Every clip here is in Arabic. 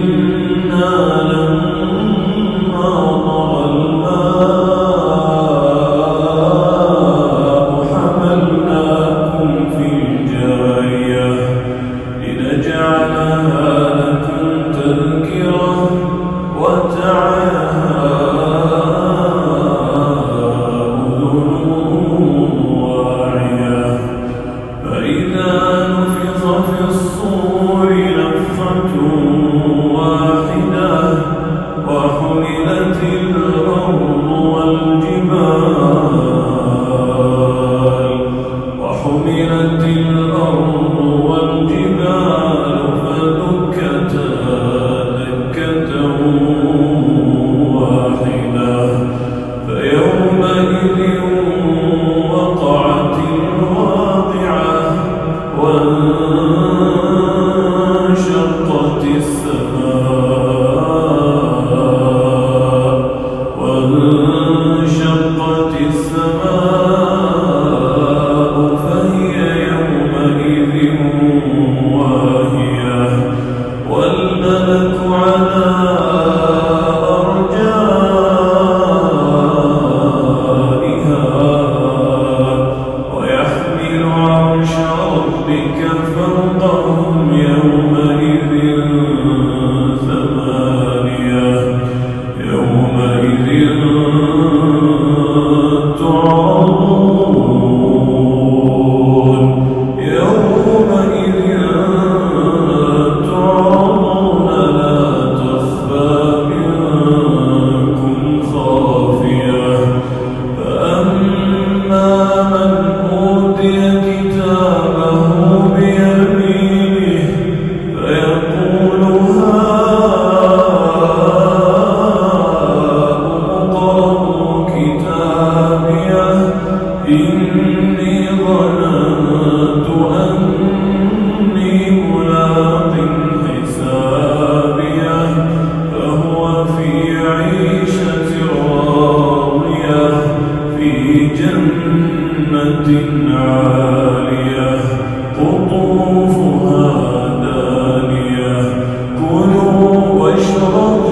إنا لما Вайшнава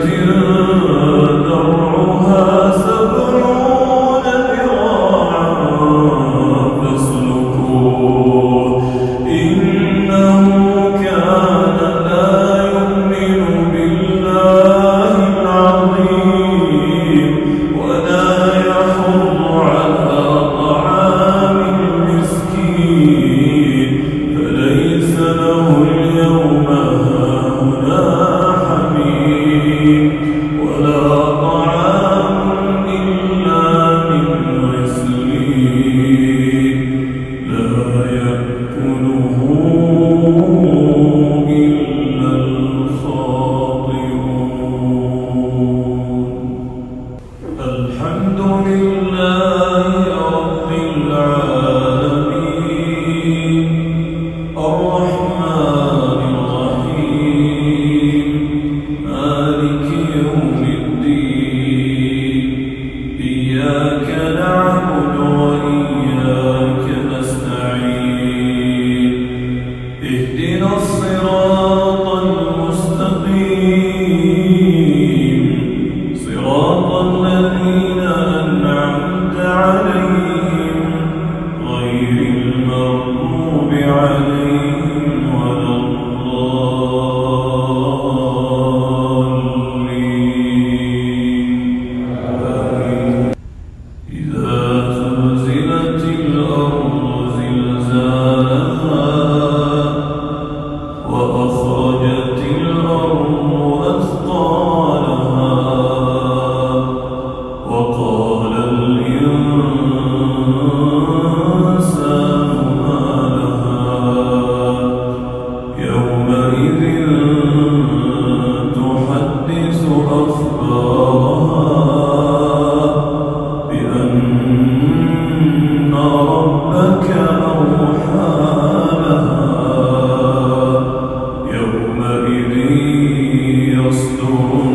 سلسلة لله يومئذ يصدرون.